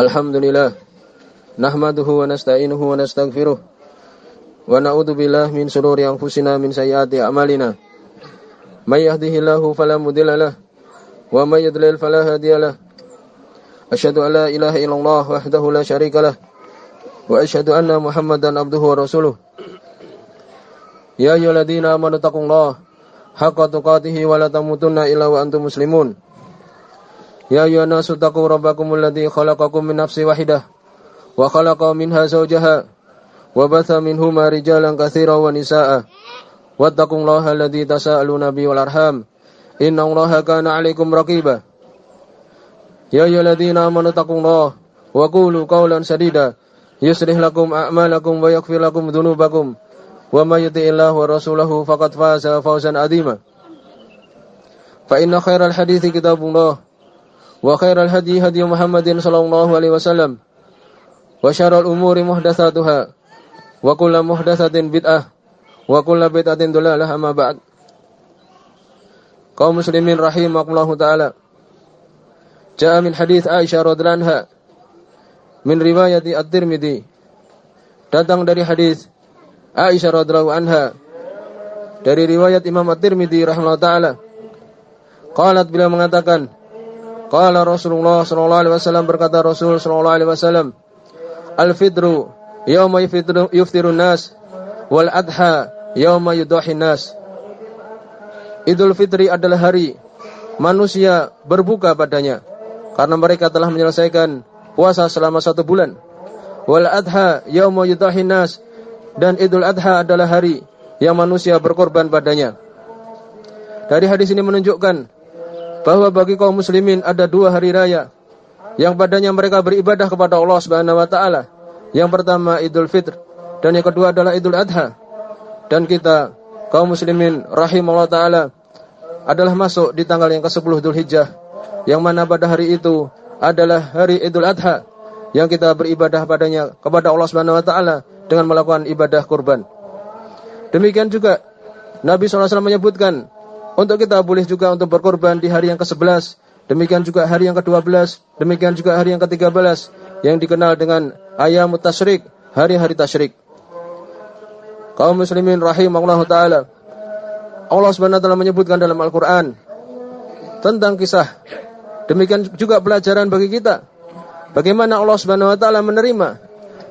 Alhamdulillah. Nahmaduhu wa nasta'inuhu wa nasta'gfiruh. Wa na'udhu billah min sururi anfusina min sayyati amalina. May yahdihillahu falamudillalah Wa may yudlil falahadiyalah Ashadu an la ilaha illallah wahdahu la syarikalah Wa ashadu anna muhammadan abduhu wa rasuluh. Ya ayyuhalladzina amanu taqullah Haqqa tuqatihi wa la tamutunna illa wa antum muslimun يا أيها الناس اتقوا ربكم الذي خلقكم من نفس واحدة وخلق منها زوجها وبث منهما رجالا كثيرا ونساء واتقوا الله الذي تساءلون به والأرحام إن الله كان عليكم رقيبا يا أيها الذين آمنوا اتقوا الله وقولوا قولا سديدا يصلح لكم أعمالكم ويغفر لكم ذنوبكم وما يطع الله ورسوله فقد فاز فوزا عظيما فإن خير الحديث كتاب الله وخير الهدي هدي محمد صلى الله عليه وسلم وشر الأمور محدثاتها وكل محدثة بدعة وكل بدعة ضلالة أما بعد kaum muslimin rahimakumullah taala Jaa min hadis Aisyah radhiyallahu anha min riwayat At-Tirmidzi datang dari hadis Aisyah radhiyallahu anha dari riwayat Imam At-Tirmidzi rahimahullah taala qalat bila mengatakan Qala Rasulullah sallallahu alaihi wasallam berkata Rasul sallallahu alaihi wasallam Al-fitru yauma yuftirun nas wal adha yauma yudahin nas Idul Fitri adalah hari manusia berbuka padanya karena mereka telah menyelesaikan puasa selama satu bulan. Wal adha yauma yudahin nas dan Idul Adha adalah hari yang manusia berkorban padanya. Dari hadis ini menunjukkan bahwa bagi kaum muslimin ada dua hari raya yang padanya mereka beribadah kepada Allah Subhanahu wa taala. Yang pertama Idul Fitr dan yang kedua adalah Idul Adha. Dan kita kaum muslimin rahimahullah taala adalah masuk di tanggal yang ke-10 Dzulhijjah yang mana pada hari itu adalah hari Idul Adha yang kita beribadah padanya kepada Allah Subhanahu wa taala dengan melakukan ibadah kurban. Demikian juga Nabi SAW menyebutkan untuk kita boleh juga untuk berkorban di hari yang ke-11. Demikian juga hari yang ke-12. Demikian juga hari yang ke-13. Yang dikenal dengan ayam tasyrik. Hari-hari tasyrik. Kaum muslimin rahimahullah ta'ala. Allah SWT menyebutkan dalam Al-Quran. Tentang kisah. Demikian juga pelajaran bagi kita. Bagaimana Allah Subhanahu wa taala menerima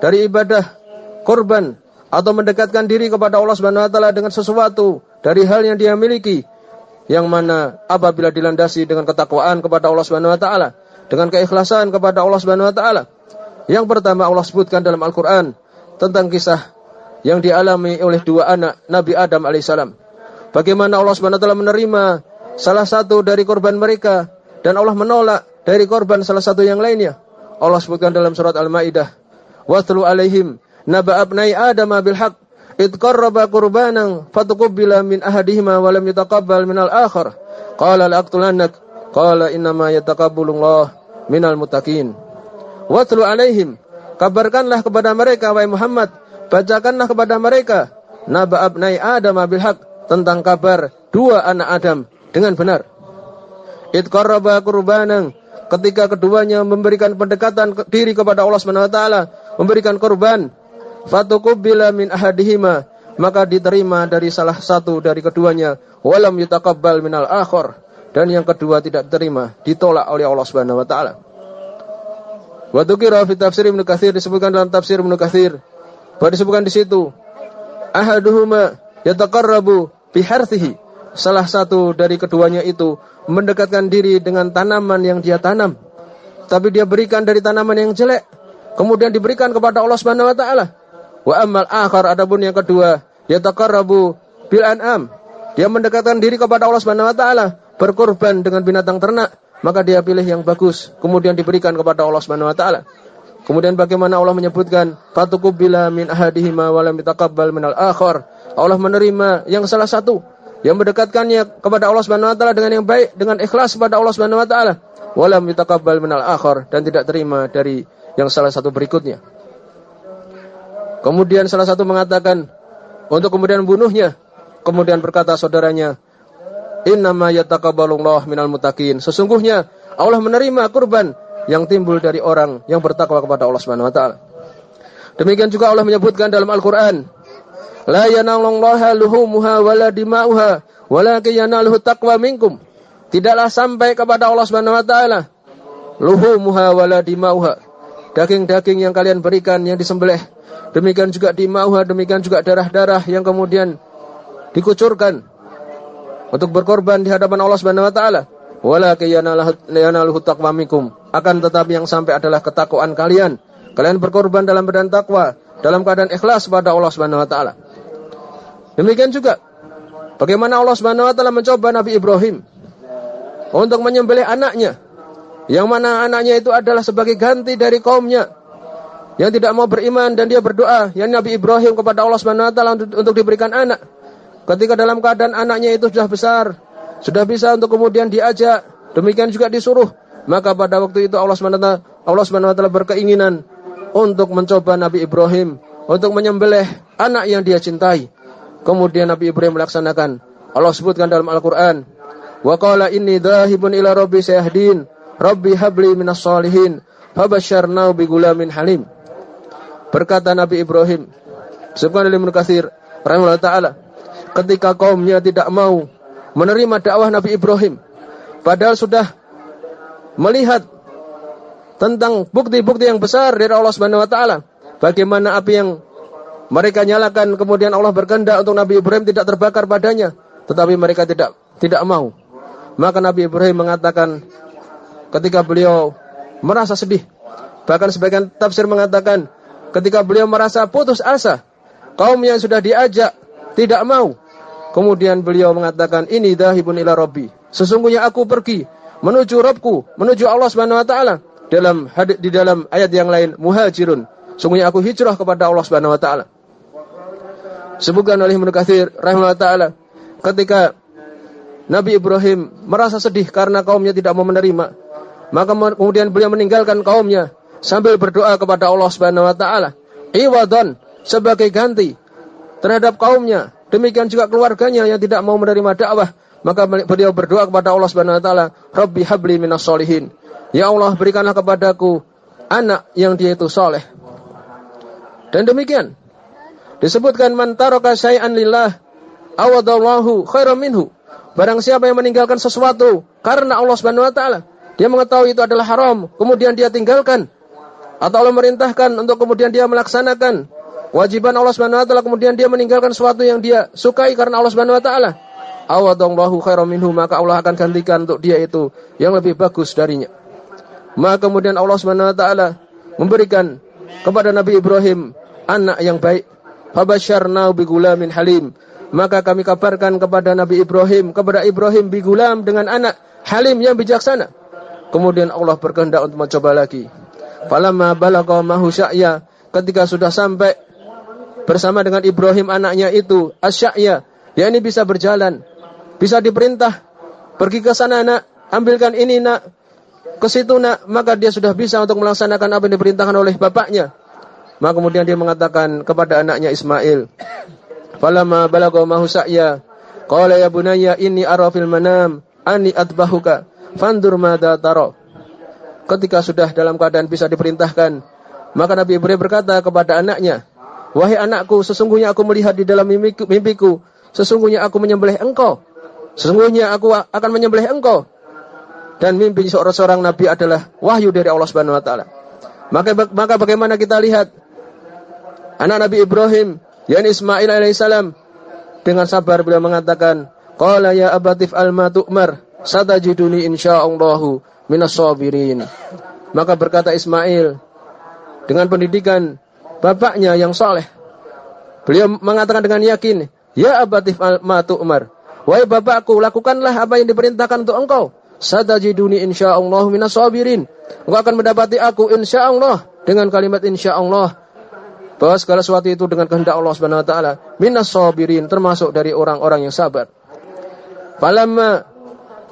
dari ibadah korban atau mendekatkan diri kepada Allah Subhanahu wa taala dengan sesuatu dari hal yang dia miliki yang mana apabila dilandasi dengan ketakwaan kepada Allah Subhanahu wa taala, dengan keikhlasan kepada Allah Subhanahu wa taala. Yang pertama Allah sebutkan dalam Al-Qur'an tentang kisah yang dialami oleh dua anak Nabi Adam alaihissalam. Bagaimana Allah Subhanahu wa taala menerima salah satu dari korban mereka dan Allah menolak dari korban salah satu yang lainnya. Allah sebutkan dalam surat Al-Maidah, "Watlu alaihim naba abnai Adam bil haqq id qarraba qurbanan fatuqbila min ahadihima wa lam yataqabbal min al-akhar qala la'aqtulannak qala innama yataqabbalullah minal muttaqin watlu alaihim kabarkanlah kepada mereka wahai Muhammad. bacakanlah kepada mereka naba abnai adam bil haq tentang kabar dua anak Adam dengan benar. Id qarraba qurbanan ketika keduanya memberikan pendekatan diri kepada Allah Subhanahu wa taala memberikan korban fatukubbila min ahadihima. Maka diterima dari salah satu dari keduanya. Walam yutakabbal minal akhar. Dan yang kedua tidak diterima. Ditolak oleh Allah Subhanahu wa taala. Wa dzukira fi tafsir Ibnu Katsir. Disebutkan dalam tafsir Ibnu Katsir. Bahwa disebutkan di situ. Ahaduhuma yataqarrabu bi harthihi. Salah satu dari keduanya itu mendekatkan diri dengan tanaman yang dia tanam. Tapi dia berikan dari tanaman yang jelek. Kemudian diberikan kepada Allah Subhanahu wa taala Wa amal akhar adapun yang kedua, yataqarrabu bil an'am. Dia mendekatkan diri kepada Allah Subhanahu wa taala, berkorban dengan binatang ternak, maka dia pilih yang bagus, kemudian diberikan kepada Allah Subhanahu wa taala. Kemudian bagaimana Allah menyebutkan fatukubila min ahadihima wa lam yataqabbal minal akhar. Allah menerima yang salah satu yang mendekatkannya kepada Allah Subhanahu wa taala dengan yang baik, dengan ikhlas kepada Allah Subhanahu wa taala. Walam yataqabbal minal akhar dan tidak terima dari yang salah satu berikutnya. Kemudian salah satu mengatakan untuk kemudian membunuhnya. Kemudian berkata saudaranya, Innama yataqabbalullah minal mutakin. Sesungguhnya Allah menerima kurban yang timbul dari orang yang bertakwa kepada Allah Subhanahu wa taala. Demikian juga Allah menyebutkan dalam Al-Qur'an, "La yanalallaha luhumuha wala dima'uha, walakin yanaluhu taqwa minkum." Tidaklah sampai kepada Allah Subhanahu wa taala luhumuha wala dima'uha. Daging-daging yang kalian berikan yang disembelih, demikian juga dima'uha, demikian juga darah-darah yang kemudian dikucurkan untuk berkorban di hadapan Allah Subhanahu wa taala. Minkum. Akan tetapi yang sampai adalah ketakwaan kalian Kalian berkorban dalam badan takwa, dalam keadaan ikhlas pada Allah Subhanahu wa taala. Demikian juga bagaimana Allah Subhanahu wa taala mencoba Nabi Ibrahim untuk menyembelih anaknya. Yang mana anaknya itu adalah sebagai ganti dari kaumnya yang tidak mau beriman dan dia berdoa ya Nabi Ibrahim kepada Allah Subhanahu wa taala untuk diberikan anak. Ketika dalam keadaan anaknya itu sudah besar, sudah bisa untuk kemudian diajak, demikian juga disuruh, maka pada waktu itu Allah Subhanahu wa taala Allah Subhanahu wa taala berkeinginan untuk mencoba Nabi Ibrahim untuk menyembelih anak yang dia cintai. Kemudian Nabi Ibrahim melaksanakan. Allah sebutkan dalam Al-Qur'an, "Wa qala inni dhahibun ila rabbi sayahdin, rabbi habli minas solihin." Fabasyarnahu bi gulamin halim. Berkata Nabi Ibrahim, Subhanallah Ibnu Katsir rahimahullah taala, ketika kaumnya tidak mau menerima dakwah Nabi Ibrahim, padahal sudah melihat tentang bukti-bukti yang besar dari Allah Subhanahu wa taala. Bagaimana api yang mereka nyalakan kemudian Allah berkehendak untuk Nabi Ibrahim tidak terbakar padanya, tetapi mereka tidak tidak mau. Maka Nabi Ibrahim mengatakan ketika beliau merasa sedih, bahkan sebagian tafsir mengatakan ketika beliau merasa putus asa, kaum yang sudah diajak tidak mau. Kemudian beliau mengatakan, "Ini dahibun ila rabbi." Sesungguhnya aku pergi menuju Rabbku, menuju Allah Subhanahu wa taala dalam di dalam ayat yang lain muhajirun. Sungguhnya aku hijrah kepada Allah Subhanahu wa taala. Sebutkan oleh Ibnu Katsir taala ketika Nabi Ibrahim merasa sedih karena kaumnya tidak mau menerima, maka kemudian beliau meninggalkan kaumnya sambil berdoa kepada Allah Subhanahu wa taala, iwadon sebagai ganti terhadap kaumnya. Demikian juga keluarganya yang tidak mau menerima dakwah, maka beliau berdoa kepada Allah Subhanahu wa taala, "Rabbi habli minas solihin." Ya Allah berikanlah kepadaku anak yang dia itu soleh. Dan demikian. Disebutkan man taraka syai'an lillah awadallahu khairan minhu. Barang siapa yang meninggalkan sesuatu karena Allah Subhanahu wa taala, dia mengetahui itu adalah haram, kemudian dia tinggalkan atau Allah merintahkan untuk kemudian dia melaksanakan wajiban Allah Subhanahu wa taala kemudian dia meninggalkan sesuatu yang dia sukai karena Allah Subhanahu wa taala. Awadallahu minhu, maka Allah akan gantikan untuk dia itu yang lebih bagus darinya. Maka kemudian Allah Subhanahu wa taala memberikan kepada Nabi Ibrahim anak yang baik. Fabasyarna bi gulamin halim. Maka kami kabarkan kepada Nabi Ibrahim, kepada Ibrahim bi gulam dengan anak halim yang bijaksana. Kemudian Allah berkehendak untuk mencoba lagi. Falamma balagha mahu sya'ya, ketika sudah sampai bersama dengan Ibrahim anaknya itu, asya'ya, ya ini bisa berjalan, bisa diperintah, pergi ke sana nak, ambilkan ini nak, ke situ nak, maka dia sudah bisa untuk melaksanakan apa yang diperintahkan oleh bapaknya. Maka kemudian dia mengatakan kepada anaknya Ismail, "Falamma balagha mahu sa'ya, qala ya bunayya inni ara fil manam. Ani atbahuka, fandur madza tara." Ketika sudah dalam keadaan bisa diperintahkan, maka Nabi Ibrahim berkata kepada anaknya, "Wahai anakku, sesungguhnya aku melihat di dalam mimpiku, sesungguhnya aku menyembelih engkau. Sesungguhnya aku akan menyembelih engkau." dan mimpi seorang seorang nabi adalah wahyu dari Allah Subhanahu wa taala. Maka maka bagaimana kita lihat anak Nabi Ibrahim yakni Ismail alaihissalam dengan sabar beliau mengatakan qala ya abatif al ma tu'mar satajiduni insyaallahu minas sabirin. Maka berkata Ismail dengan pendidikan bapaknya yang soleh. Beliau mengatakan dengan yakin, Ya abatif al ma tu'mar. Wahai bapakku, lakukanlah apa yang diperintahkan untuk engkau satajiduni insyaallah minas sabirin. Engkau akan mendapati aku insyaallah dengan kalimat insyaallah bahwa segala sesuatu itu dengan kehendak Allah Subhanahu wa taala minas sabirin termasuk dari orang-orang yang sabar. Falamma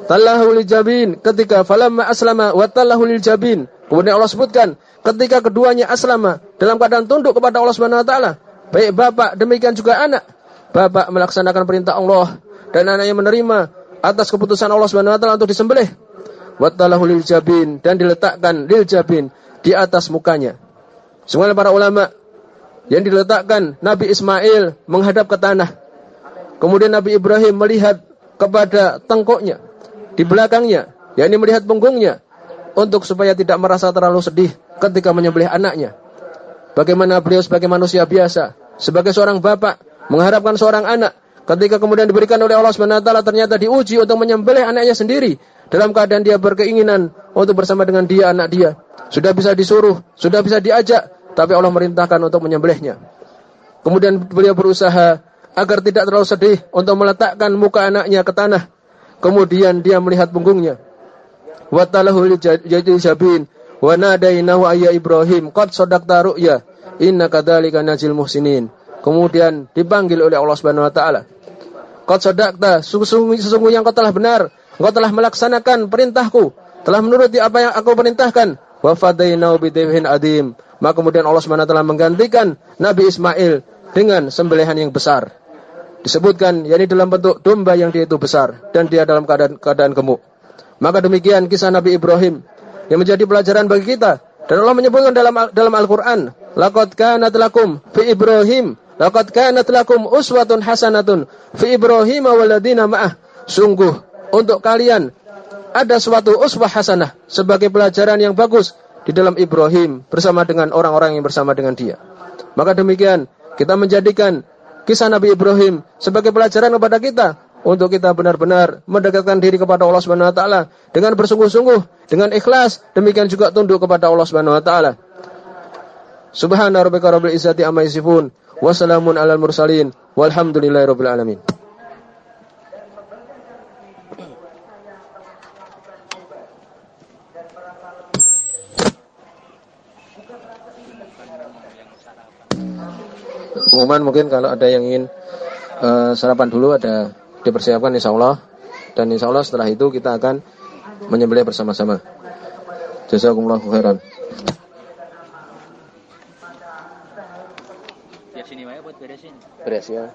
tallahu jabin ketika falamma aslama wa tallahu jabin kemudian Allah sebutkan ketika keduanya aslama dalam keadaan tunduk kepada Allah Subhanahu wa taala baik bapak demikian juga anak bapak melaksanakan perintah Allah dan anaknya menerima atas keputusan Allah Subhanahu wa taala untuk disembelih. Wattalahu lil jabin dan diletakkan lil jabin di atas mukanya. Semua para ulama yang diletakkan Nabi Ismail menghadap ke tanah. Kemudian Nabi Ibrahim melihat kepada tengkuknya di belakangnya, yakni melihat punggungnya untuk supaya tidak merasa terlalu sedih ketika menyembelih anaknya. Bagaimana beliau sebagai manusia biasa, sebagai seorang bapak mengharapkan seorang anak ketika kemudian diberikan oleh Allah taala ternyata diuji untuk menyembelih anaknya sendiri dalam keadaan dia berkeinginan untuk bersama dengan dia anak dia. Sudah bisa disuruh, sudah bisa diajak, tapi Allah merintahkan untuk menyembelihnya. Kemudian beliau berusaha agar tidak terlalu sedih untuk meletakkan muka anaknya ke tanah. Kemudian dia melihat punggungnya. Wa talahu jabin wa nadainahu ayya Ibrahim qad sadaqta ru'ya inna kadzalika najil muhsinin. Kemudian dipanggil oleh Allah Subhanahu wa taala. Qad sadaqta sesungguhnya engkau telah benar Engkau telah melaksanakan perintahku, telah menuruti apa yang aku perintahkan. Wa fadainahu bidhibhin adim. Maka kemudian Allah SWT telah menggantikan Nabi Ismail dengan sembelihan yang besar. Disebutkan, yakni dalam bentuk domba yang dia itu besar dan dia dalam keadaan keadaan gemuk. Maka demikian kisah Nabi Ibrahim yang menjadi pelajaran bagi kita. Dan Allah menyebutkan dalam dalam Al-Qur'an, "Laqad kanat lakum fi Ibrahim, laqad kanat lakum uswatun hasanatun fi Ibrahim waladina ma'ah." Sungguh untuk kalian ada suatu uswah hasanah sebagai pelajaran yang bagus di dalam Ibrahim bersama dengan orang-orang yang bersama dengan dia. Maka demikian kita menjadikan kisah Nabi Ibrahim sebagai pelajaran kepada kita untuk kita benar-benar mendekatkan diri kepada Allah Subhanahu wa taala dengan bersungguh-sungguh, dengan ikhlas, demikian juga tunduk kepada Allah Subhanahu wa taala. Subhana rabbika rabbil izzati amma yasifun wa salamun alal mursalin walhamdulillahirabbil alamin. Pengumuman mungkin kalau ada yang ingin uh, sarapan dulu ada dipersiapkan insya Allah dan insya Allah setelah itu kita akan menyembelih bersama-sama. Jazakumullah khairan. Siap sini buat beresin. Beres ya.